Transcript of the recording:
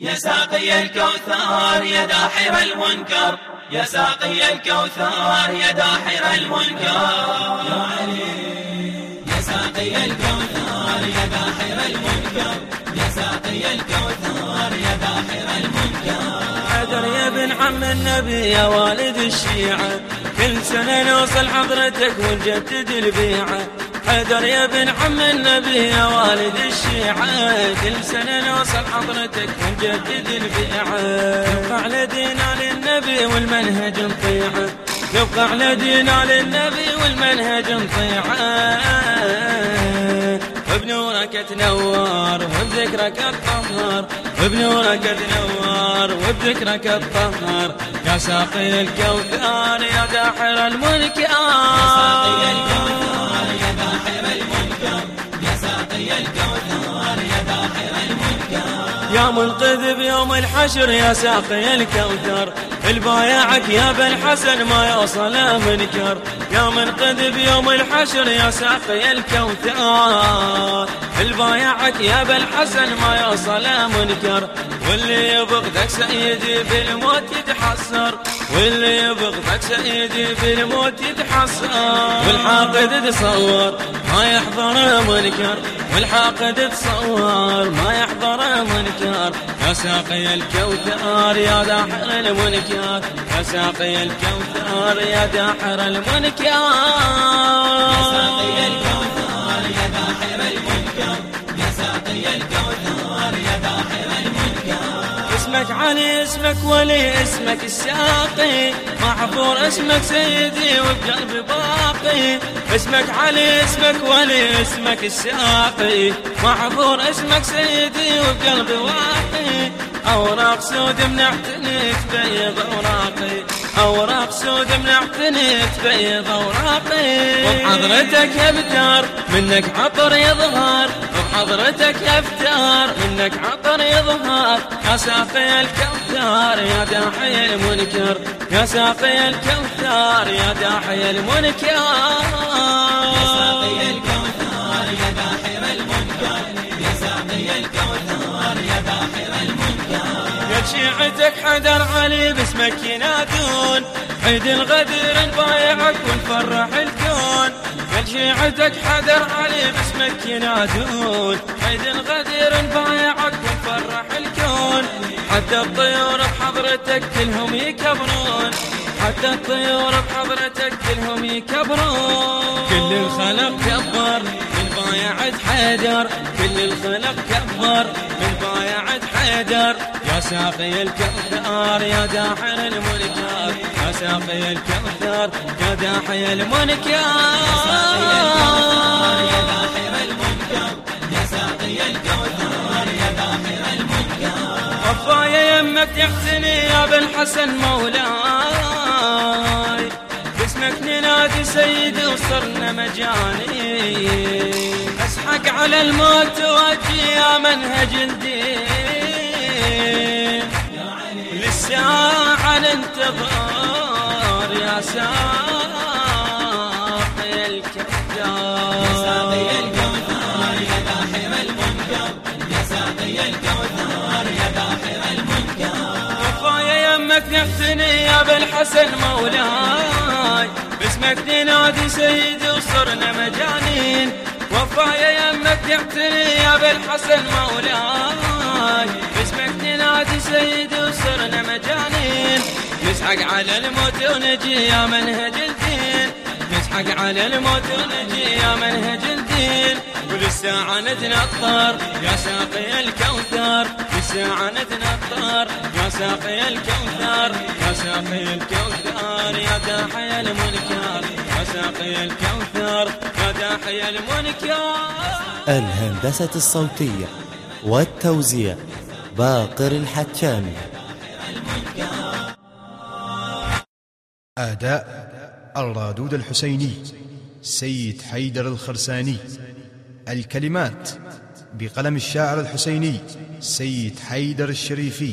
يا ساقي الكوثر يا داحر المنكر. يا ساقي الكوثر يا داحر المنكر. يا علي. يا ساقي الكوثر يا داحر المنكر. يا ساقي الكوثر يا داحر المنكر. حدر يا ابن عم النبي يا والد الشيعة. كل سنة نوصل حضرتك ونجدد البيعة. حدر يا ابن عم النبي يا والد الشيعة. كل سنة نوصل حضرتك ونجدد البيعة. يبقى على دينا للنبي والمنهج نطيعه يبقى على دينا للنبي والمنهج نطيعه بنورك تنور وبذكرك تطهر بنورك تنور وبذكرك تطهر يا ساقي الكوثر يا داحر الملك يا ساقي الكوثر داحر المنكر يا ساقي المنكر يا منقذ بيوم الحشر يا ساقي الكوثر. البايعك يا بن حسن ما يوصل منكر يا منقذ بيوم الحشر يا ساقي الكوثر. البايعك يا بن حسن ما يوصل منكر واللي يبغضك سيدي بالموت يتحسر. واللي يبغضك سيدي بالموت يتحسر. والحاقد تصور ما يحضر منكر والحاقد تصور ما يحضر منكر يا ساقي الكوثر يا داحر المنكر. يا ساقي الكوثر يا داحر المنكر. يا ساقي الكوثر يا داحر المنكر. يا ساقي الكوثر علي اسمك ولي اسمك الساقي. محفور اسمك سيدي وبقلبي باقي. اسمك علي اسمك ولي اسمك الساقي. محفور اسمك سيدي وبقلبي واقي. أوراق سود منعتني تبيض أوراقي. أوراق سود منعتني تبيض اوراقي وبحضرتك يا بدار منك عطر يظهر. وبحضرتك يا فتار منك عطر يظهر. يا ساقي الكوثر يا داحي المنكر. يا ساقي الكوثر يا داحي المنكر. يا ساقي الكوثر شيعتك حدر علي باسمك ينادون. عيد الغدر نبايعك ونفرح الكون. يا شيعتك حدر علي باسمك ينادون. عيد الغدر نبايعك ونفرح الكون. حتى الطيور بحضرتك كلهم يكبرون. حتى الطيور بحضرتك كلهم يكبرون. كل الخلق كبر من بايعة حيدر. كل الخلق كبر من بايعة حيدر. ساقي الكوثر يا داحر المنكر. يا ساقي الكوثر يا داحي المنكر يا داحر المنكر. يا ساقي الكوثر يا داحر المنكر. وفايا يمك يحسني يا بن حسن مولاي. باسمك ننادي سيدي وصرنا مجاني. أسحق على الموت وأجي يا منهج الدين. للساعة ننتظر يا ساقي الكذاب يا ساقي الكوثر يا داحر المنكر يا ساقي الكوثر يا داحر المنكر وفايا يمك نحتني يا بالحسن مولاي. باسمك ننادي سيدي وصرنا مجانين. وفايا يمك نحتني يا بالحسن مولاي. سيدي وصرنا مجانين. نسحق على الموت ونجي يا منهج الدين. نسحق على الموت ونجي يا منهج الدين. وللساعة نتنطر يا ساقي الكوثر. للساعة نتنطر يا ساقي الكوثر. يا ساقي الكوثر يا داحي المنكر. يا ساقي الكوثر يا داحي المنكر. الهندسة الصوتية والتوزيع. باقر الحكامي أداء الرادود الحسيني سيد حيدر الخرساني. الكلمات بقلم الشاعر الحسيني سيد حيدر الشريفي.